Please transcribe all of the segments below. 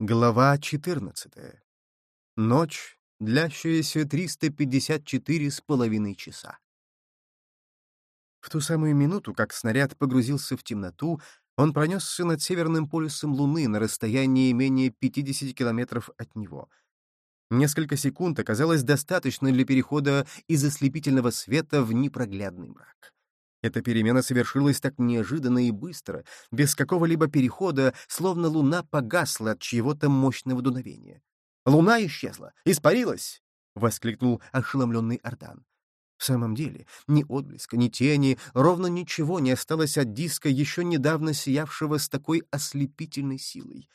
Глава 14. Ночь, длящаяся 354 с половиной часа. В ту самую минуту, как снаряд погрузился в темноту, он пронесся над северным полюсом Луны на расстоянии менее 50 километров от него. Несколько секунд оказалось достаточно для перехода из ослепительного света в непроглядный мрак. Эта перемена совершилась так неожиданно и быстро, без какого-либо перехода, словно луна погасла от чьего-то мощного дуновения. «Луна исчезла! Испарилась!» — воскликнул ошеломленный Ардан. В самом деле, ни отблеска, ни тени, ровно ничего не осталось от диска, еще недавно сиявшего с такой ослепительной силой.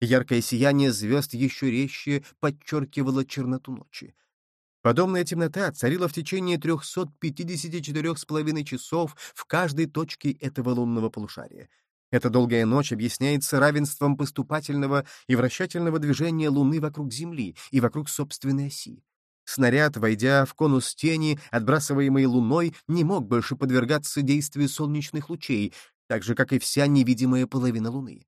Яркое сияние звезд еще резче подчеркивало черноту ночи. Подобная темнота царила в течение 354,5 часов в каждой точке этого лунного полушария. Эта долгая ночь объясняется равенством поступательного и вращательного движения Луны вокруг Земли и вокруг собственной оси. Снаряд, войдя в конус тени, отбрасываемый Луной, не мог больше подвергаться действию солнечных лучей, так же, как и вся невидимая половина Луны.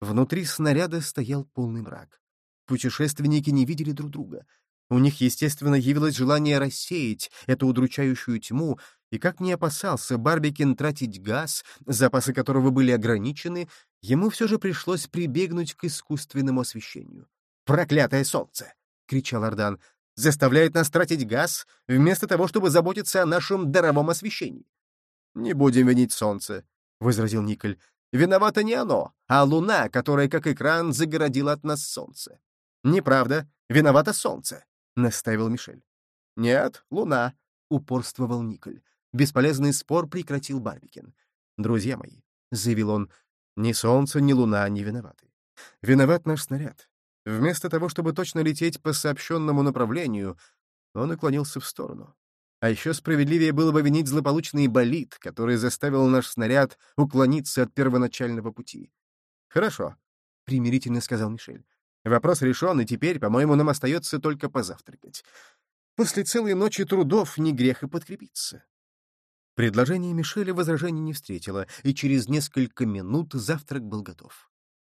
Внутри снаряда стоял полный мрак. Путешественники не видели друг друга. У них, естественно, явилось желание рассеять эту удручающую тьму, и как не опасался Барбикин тратить газ, запасы которого были ограничены, ему все же пришлось прибегнуть к искусственному освещению. «Проклятое солнце!» — кричал Ардан. «Заставляет нас тратить газ, вместо того, чтобы заботиться о нашем даровом освещении». «Не будем винить солнце», — возразил Николь. «Виновато не оно, а луна, которая, как экран, загородила от нас солнце». «Неправда. Виновато солнце настаивал Мишель. «Нет, луна», — упорствовал Николь. Бесполезный спор прекратил Барбикин. «Друзья мои», — заявил он, — «ни солнце, ни луна не виноваты. Виноват наш снаряд. Вместо того, чтобы точно лететь по сообщенному направлению, он уклонился в сторону. А еще справедливее было бы винить злополучный болид, который заставил наш снаряд уклониться от первоначального пути. «Хорошо», — примирительно сказал Мишель. Вопрос решен, и теперь, по-моему, нам остается только позавтракать. После целой ночи трудов не грех и подкрепиться. Предложение Мишеля возражений не встретило, и через несколько минут завтрак был готов.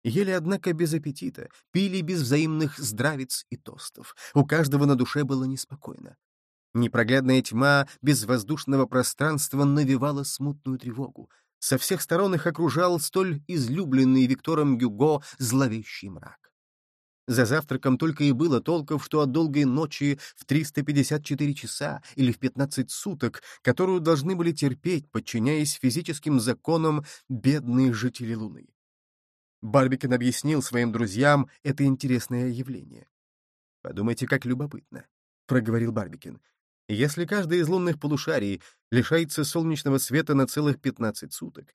Ели, однако, без аппетита, пили без взаимных здравиц и тостов. У каждого на душе было неспокойно. Непроглядная тьма безвоздушного пространства навевала смутную тревогу. Со всех сторон их окружал столь излюбленный Виктором Гюго зловещий мрак. За завтраком только и было толков, что от долгой ночи в 354 часа или в 15 суток, которую должны были терпеть, подчиняясь физическим законам бедные жители Луны. Барбикин объяснил своим друзьям это интересное явление. «Подумайте, как любопытно», — проговорил Барбикин. «Если каждый из лунных полушарий лишается солнечного света на целых 15 суток,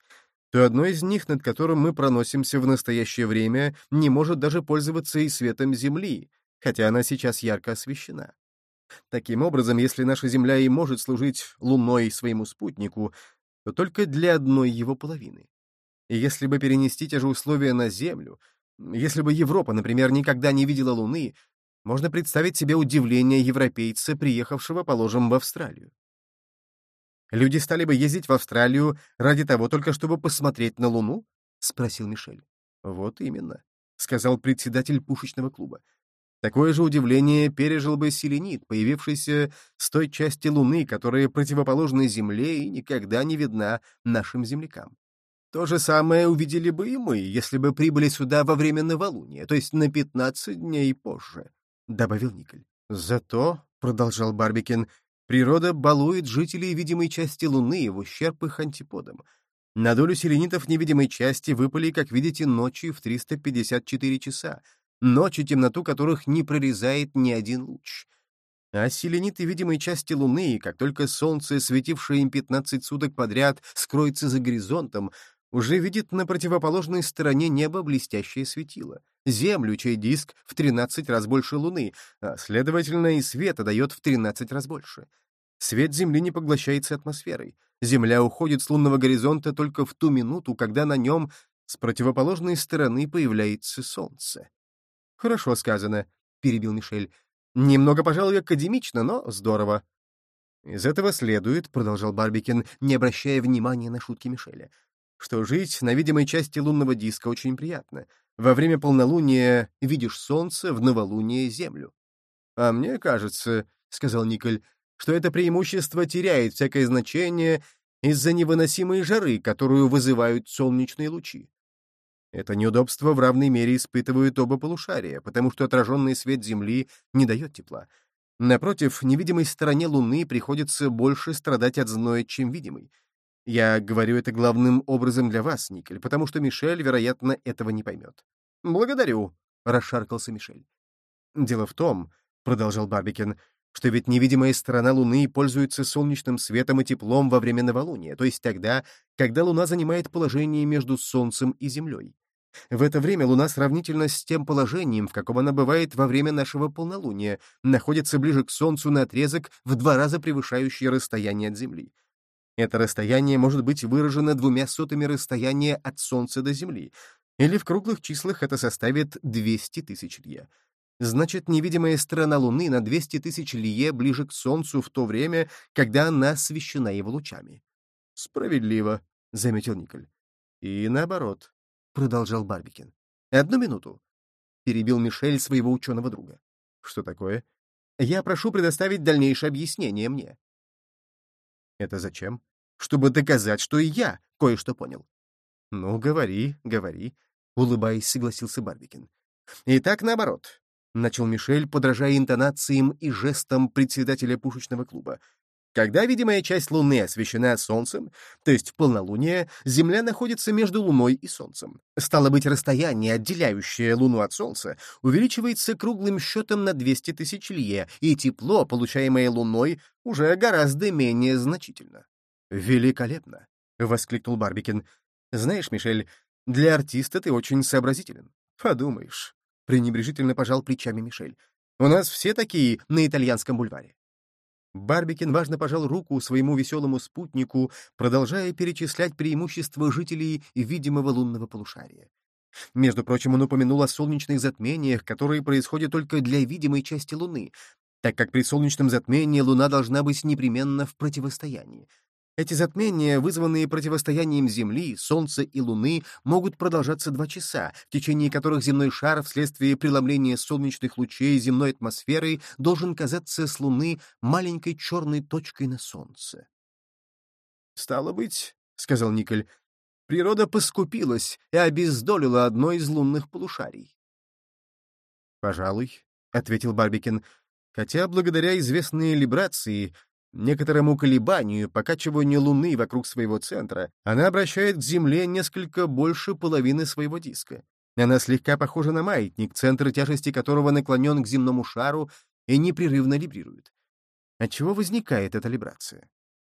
то одно из них, над которым мы проносимся в настоящее время, не может даже пользоваться и светом Земли, хотя она сейчас ярко освещена. Таким образом, если наша Земля и может служить Луной своему спутнику, то только для одной его половины. И если бы перенести те же условия на Землю, если бы Европа, например, никогда не видела Луны, можно представить себе удивление европейца, приехавшего, положим, в Австралию. Люди стали бы ездить в Австралию ради того только, чтобы посмотреть на Луну? — спросил Мишель. — Вот именно, — сказал председатель пушечного клуба. Такое же удивление пережил бы селенит, появившийся с той части Луны, которая противоположна Земле и никогда не видна нашим землякам. То же самое увидели бы и мы, если бы прибыли сюда во время новолуния, то есть на 15 дней позже, — добавил Николь. Зато, — продолжал Барбикин, Природа балует жителей видимой части Луны в ущерб их антиподам. На долю селенитов невидимой части выпали, как видите, ночи в 354 часа, ночи, темноту которых не прорезает ни один луч. А селениты видимой части Луны, как только солнце, светившее им 15 суток подряд, скроется за горизонтом, уже видит на противоположной стороне неба блестящее светило. Землю, чей диск в 13 раз больше Луны, а, следовательно, и света дает в 13 раз больше. Свет Земли не поглощается атмосферой. Земля уходит с лунного горизонта только в ту минуту, когда на нем с противоположной стороны появляется Солнце. «Хорошо сказано», — перебил Мишель. «Немного, пожалуй, академично, но здорово». «Из этого следует», — продолжал Барбикин, не обращая внимания на шутки Мишеля, — что жить на видимой части лунного диска очень приятно. Во время полнолуния видишь солнце, в новолуние — землю. «А мне кажется, — сказал Николь, — что это преимущество теряет всякое значение из-за невыносимой жары, которую вызывают солнечные лучи. Это неудобство в равной мере испытывают оба полушария, потому что отраженный свет Земли не дает тепла. Напротив, невидимой стороне Луны приходится больше страдать от зноя, чем видимой. Я говорю это главным образом для вас, Никель, потому что Мишель, вероятно, этого не поймет. «Благодарю», — расшаркался Мишель. «Дело в том», — продолжал Барбикин, что ведь невидимая сторона Луны пользуется солнечным светом и теплом во время новолуния, то есть тогда, когда Луна занимает положение между Солнцем и Землей. В это время Луна сравнительно с тем положением, в каком она бывает во время нашего полнолуния, находится ближе к Солнцу на отрезок в два раза превышающий расстояние от Земли. Это расстояние может быть выражено двумя сотыми расстояния от Солнца до Земли, или в круглых числах это составит 200 тысяч лье. Значит, невидимая сторона Луны на 200 тысяч лье ближе к Солнцу в то время, когда она освещена его лучами. «Справедливо», — заметил Николь. «И наоборот», — продолжал Барбикин. «Одну минуту», — перебил Мишель своего ученого друга. «Что такое?» «Я прошу предоставить дальнейшее объяснение мне». «Это зачем?» «Чтобы доказать, что и я кое-что понял». «Ну, говори, говори», — улыбаясь, согласился Барбикин. «Итак, наоборот. — начал Мишель, подражая интонациям и жестам председателя пушечного клуба. Когда видимая часть Луны освещена Солнцем, то есть в полнолуние, Земля находится между Луной и Солнцем. Стало быть, расстояние, отделяющее Луну от Солнца, увеличивается круглым счетом на 200 тысяч лье, и тепло, получаемое Луной, уже гораздо менее значительно. «Великолепно!» — воскликнул Барбикин. «Знаешь, Мишель, для артиста ты очень сообразителен. Подумаешь, пренебрежительно пожал плечами Мишель. «У нас все такие на итальянском бульваре». Барбикин важно пожал руку своему веселому спутнику, продолжая перечислять преимущества жителей видимого лунного полушария. Между прочим, он упомянул о солнечных затмениях, которые происходят только для видимой части Луны, так как при солнечном затмении Луна должна быть непременно в противостоянии. Эти затмения, вызванные противостоянием Земли, Солнца и Луны, могут продолжаться два часа, в течение которых земной шар вследствие преломления солнечных лучей земной атмосферой должен казаться с Луны маленькой черной точкой на Солнце. «Стало быть, — сказал Николь, — природа поскупилась и обездолила одно из лунных полушарий». «Пожалуй», — ответил Барбикин, — «хотя благодаря известной либрации некоторому колебанию, покачиванию Луны вокруг своего центра, она обращает к Земле несколько больше половины своего диска. Она слегка похожа на маятник, центр тяжести которого наклонен к земному шару и непрерывно вибрирует. От чего возникает эта вибрация?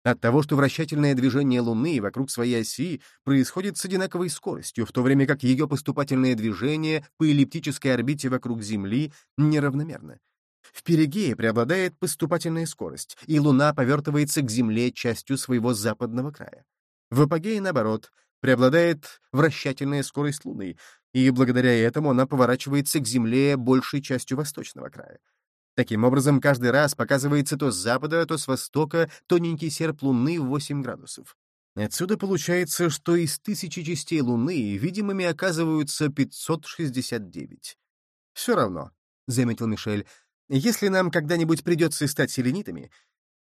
От того, что вращательное движение Луны вокруг своей оси происходит с одинаковой скоростью, в то время как ее поступательное движение по эллиптической орбите вокруг Земли неравномерно. В перигее преобладает поступательная скорость, и Луна повертывается к Земле частью своего западного края. В апогее, наоборот, преобладает вращательная скорость Луны, и благодаря этому она поворачивается к Земле большей частью восточного края. Таким образом, каждый раз показывается то с запада, то с востока тоненький серп Луны в 8 градусов. Отсюда получается, что из тысячи частей Луны видимыми оказываются 569. «Все равно», — заметил Мишель, если нам когда-нибудь придется стать селенитами,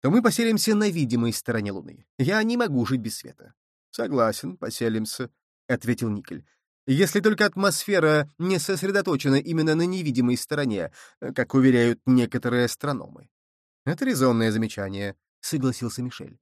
то мы поселимся на видимой стороне Луны. Я не могу жить без света. — Согласен, поселимся, — ответил Никель. Если только атмосфера не сосредоточена именно на невидимой стороне, как уверяют некоторые астрономы. Это резонное замечание, — согласился Мишель.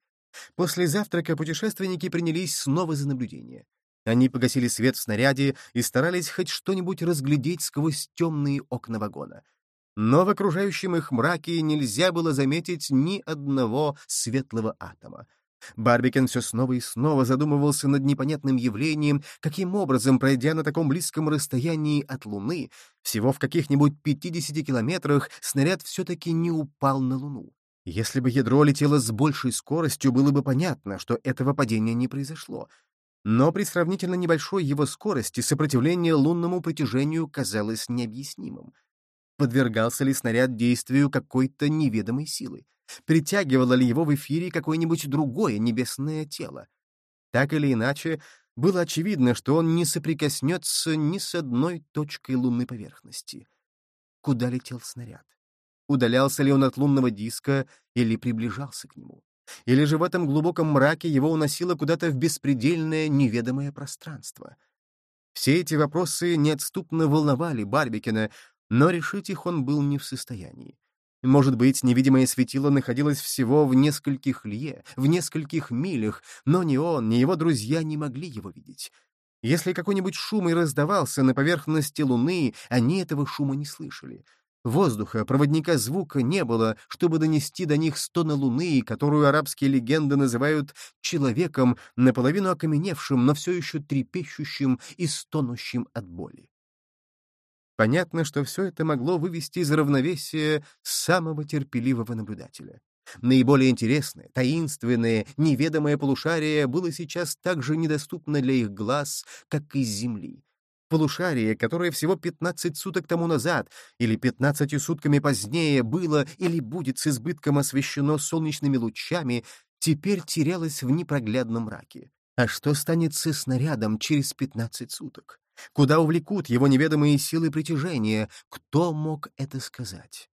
После завтрака путешественники принялись снова за наблюдение. Они погасили свет в снаряде и старались хоть что-нибудь разглядеть сквозь темные окна вагона — но в окружающем их мраке нельзя было заметить ни одного светлого атома. Барбикен все снова и снова задумывался над непонятным явлением, каким образом, пройдя на таком близком расстоянии от Луны, всего в каких-нибудь 50 километрах, снаряд все-таки не упал на Луну. Если бы ядро летело с большей скоростью, было бы понятно, что этого падения не произошло. Но при сравнительно небольшой его скорости сопротивление лунному притяжению казалось необъяснимым. Подвергался ли снаряд действию какой-то неведомой силы? Притягивало ли его в эфире какое-нибудь другое небесное тело? Так или иначе, было очевидно, что он не соприкоснется ни с одной точкой лунной поверхности. Куда летел снаряд? Удалялся ли он от лунного диска или приближался к нему? Или же в этом глубоком мраке его уносило куда-то в беспредельное неведомое пространство? Все эти вопросы неотступно волновали Барбикина, но решить их он был не в состоянии. Может быть, невидимое светило находилось всего в нескольких лье, в нескольких милях, но ни он, ни его друзья не могли его видеть. Если какой-нибудь шум и раздавался на поверхности Луны, они этого шума не слышали. Воздуха, проводника звука не было, чтобы донести до них стоны Луны, которую арабские легенды называют человеком, наполовину окаменевшим, но все еще трепещущим и стонущим от боли. Понятно, что все это могло вывести из равновесия самого терпеливого наблюдателя. Наиболее интересное, таинственное, неведомое полушарие было сейчас так же недоступно для их глаз, как и Земли. Полушарие, которое всего 15 суток тому назад или 15 сутками позднее было или будет с избытком освещено солнечными лучами, теперь терялось в непроглядном мраке. А что станет со снарядом через 15 суток? Куда увлекут его неведомые силы притяжения? Кто мог это сказать?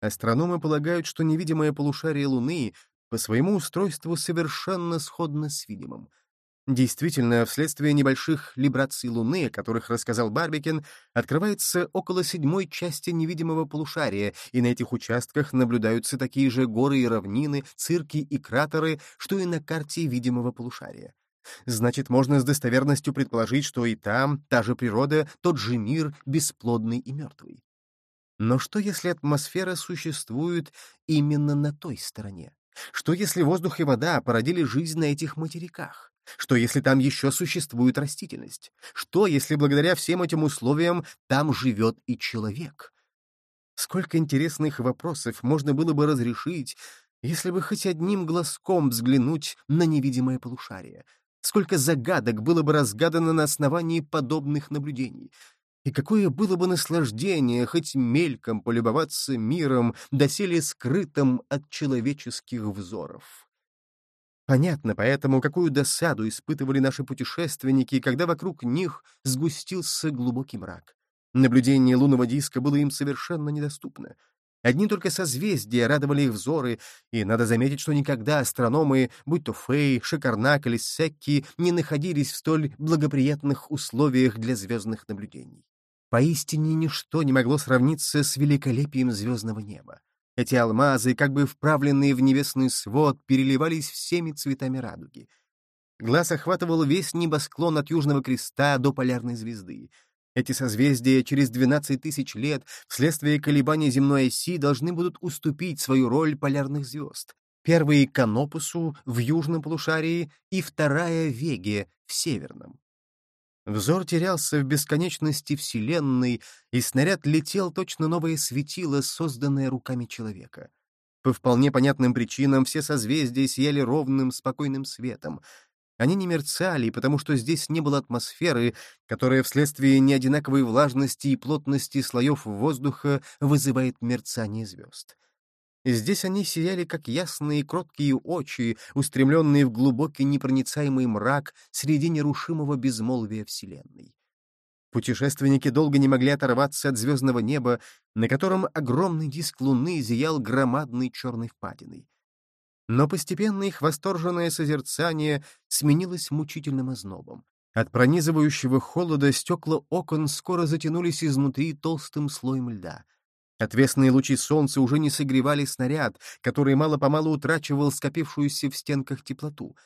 Астрономы полагают, что невидимое полушарие Луны по своему устройству совершенно сходно с видимым. Действительно, вследствие небольших либраций Луны, о которых рассказал Барбикен, открывается около седьмой части невидимого полушария, и на этих участках наблюдаются такие же горы и равнины, цирки и кратеры, что и на карте видимого полушария. Значит, можно с достоверностью предположить, что и там та же природа, тот же мир, бесплодный и мертвый. Но что, если атмосфера существует именно на той стороне? Что, если воздух и вода породили жизнь на этих материках? Что, если там еще существует растительность? Что, если благодаря всем этим условиям там живет и человек? Сколько интересных вопросов можно было бы разрешить, если бы хоть одним глазком взглянуть на невидимое полушарие, Сколько загадок было бы разгадано на основании подобных наблюдений. И какое было бы наслаждение хоть мельком полюбоваться миром, доселе скрытым от человеческих взоров. Понятно поэтому, какую досаду испытывали наши путешественники, когда вокруг них сгустился глубокий мрак. Наблюдение лунного диска было им совершенно недоступно. Одни только созвездия радовали их взоры, и надо заметить, что никогда астрономы, будь то Фей, Шикарнак или Секки, не находились в столь благоприятных условиях для звездных наблюдений. Поистине ничто не могло сравниться с великолепием звездного неба. Эти алмазы, как бы вправленные в небесный свод, переливались всеми цветами радуги. Глаз охватывал весь небосклон от Южного Креста до Полярной звезды. Эти созвездия через 12 тысяч лет вследствие колебаний земной оси должны будут уступить свою роль полярных звезд. Первые — Канопусу в южном полушарии и вторая — Веге в северном. Взор терялся в бесконечности Вселенной, и снаряд летел точно новое светило, созданное руками человека. По вполне понятным причинам все созвездия сияли ровным, спокойным светом — они не мерцали, потому что здесь не было атмосферы, которая вследствие неодинаковой влажности и плотности слоев воздуха вызывает мерцание звезд. Здесь они сияли, как ясные кроткие очи, устремленные в глубокий непроницаемый мрак среди нерушимого безмолвия Вселенной. Путешественники долго не могли оторваться от звездного неба, на котором огромный диск Луны зиял громадной черной впадиной. Но постепенно их восторженное созерцание сменилось мучительным ознобом. От пронизывающего холода стекла окон скоро затянулись изнутри толстым слоем льда. Отвесные лучи солнца уже не согревали снаряд, который мало-помалу утрачивал скопившуюся в стенках теплоту.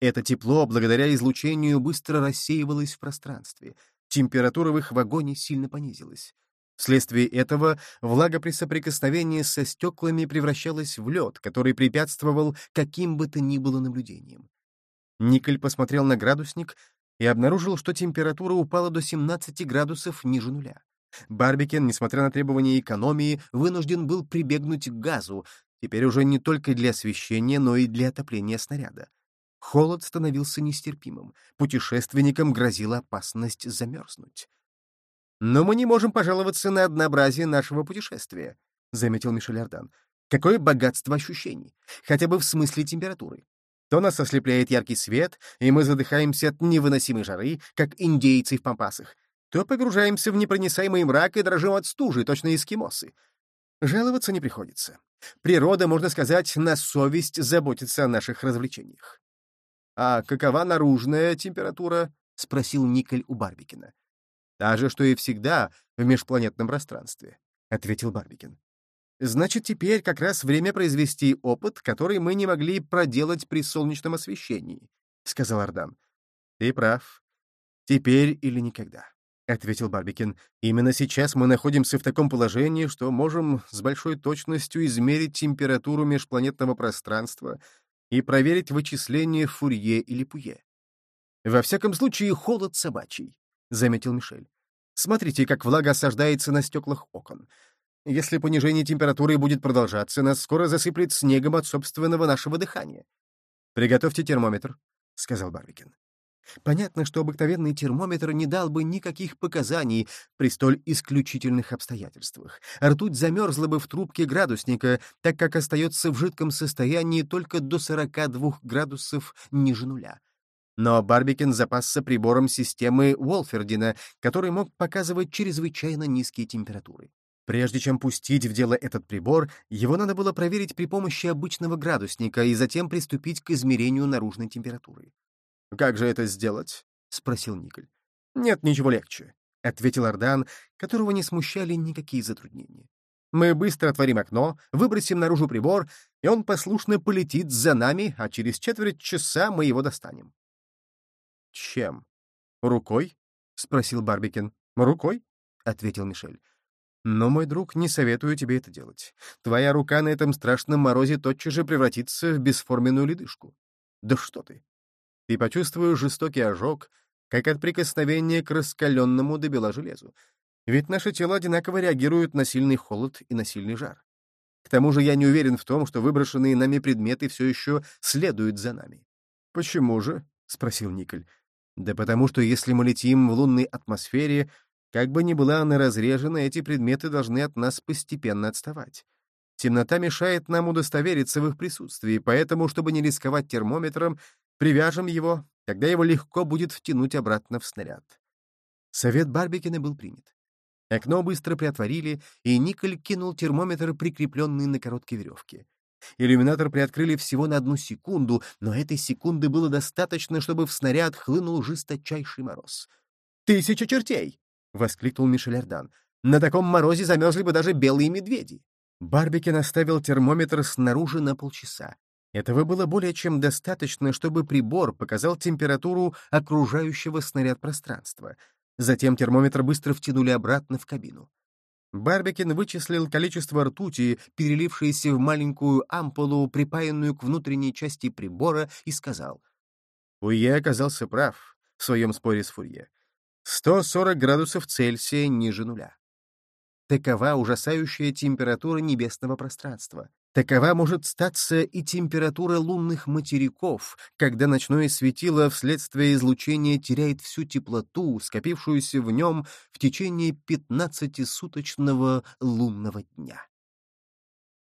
Это тепло, благодаря излучению, быстро рассеивалось в пространстве. Температура в их вагоне сильно понизилась. Вследствие этого влага при соприкосновении со стеклами превращалась в лед, который препятствовал каким бы то ни было наблюдением. Николь посмотрел на градусник и обнаружил, что температура упала до 17 градусов ниже нуля. Барбикен, несмотря на требования экономии, вынужден был прибегнуть к газу, теперь уже не только для освещения, но и для отопления снаряда. Холод становился нестерпимым, путешественникам грозила опасность замерзнуть. «Но мы не можем пожаловаться на однообразие нашего путешествия», — заметил Мишель Ардан. «Какое богатство ощущений, хотя бы в смысле температуры. То нас ослепляет яркий свет, и мы задыхаемся от невыносимой жары, как индейцы в пампасах, то погружаемся в непроницаемый мрак и дрожим от стужи, точно эскимосы. Жаловаться не приходится. Природа, можно сказать, на совесть заботится о наших развлечениях. «А какова наружная температура?» — спросил Николь у Барбикина. «Та же, что и всегда в межпланетном пространстве», — ответил Барбикин. «Значит, теперь как раз время произвести опыт, который мы не могли проделать при солнечном освещении», — сказал Ардан. «Ты прав. Теперь или никогда». — ответил Барбикин. «Именно сейчас мы находимся в таком положении, что можем с большой точностью измерить температуру межпланетного пространства и проверить вычисления Фурье или Пуе. Во всяком случае, холод собачий», — заметил Мишель. «Смотрите, как влага осаждается на стеклах окон. Если понижение температуры будет продолжаться, нас скоро засыплет снегом от собственного нашего дыхания». «Приготовьте термометр», — сказал Барбикин. Понятно, что обыкновенный термометр не дал бы никаких показаний при столь исключительных обстоятельствах. Ртуть замерзла бы в трубке градусника, так как остается в жидком состоянии только до 42 градусов ниже нуля. Но Барбикин запасся прибором системы Уолфердина, который мог показывать чрезвычайно низкие температуры. Прежде чем пустить в дело этот прибор, его надо было проверить при помощи обычного градусника и затем приступить к измерению наружной температуры. «Как же это сделать?» — спросил Николь. «Нет ничего легче», — ответил Ардан, которого не смущали никакие затруднения. «Мы быстро отворим окно, выбросим наружу прибор, и он послушно полетит за нами, а через четверть часа мы его достанем». «Чем? Рукой?» — спросил Барбикин. «Рукой?» — ответил Мишель. «Но, мой друг, не советую тебе это делать. Твоя рука на этом страшном морозе тотчас же превратится в бесформенную ледышку. Да что ты! Ты почувствуешь жестокий ожог, как от прикосновения к раскаленному до бела железу. Ведь наши тела одинаково реагируют на сильный холод и на сильный жар. К тому же я не уверен в том, что выброшенные нами предметы все еще следуют за нами. «Почему же?» — спросил Николь. «Да потому что если мы летим в лунной атмосфере, как бы ни была она разрежена, эти предметы должны от нас постепенно отставать. Темнота мешает нам удостовериться в их присутствии, поэтому, чтобы не рисковать термометром, Привяжем его, тогда его легко будет втянуть обратно в снаряд. Совет Барбикина был принят. Окно быстро приотворили, и Николь кинул термометр, прикрепленный на короткой веревке. Иллюминатор приоткрыли всего на одну секунду, но этой секунды было достаточно, чтобы в снаряд хлынул жесточайший мороз. «Тысяча чертей!» — воскликнул Мишель Ардан. «На таком морозе замерзли бы даже белые медведи!» Барбикин оставил термометр снаружи на полчаса. Этого было более чем достаточно, чтобы прибор показал температуру окружающего снаряд пространства. Затем термометр быстро втянули обратно в кабину. Барбекин вычислил количество ртути, перелившееся в маленькую ампулу, припаянную к внутренней части прибора, и сказал. Фурье оказался прав в своем споре с Фурье. 140 градусов Цельсия ниже нуля. Такова ужасающая температура небесного пространства. Такова может статься и температура лунных материков, когда ночное светило вследствие излучения теряет всю теплоту, скопившуюся в нем в течение пятнадцатисуточного лунного дня.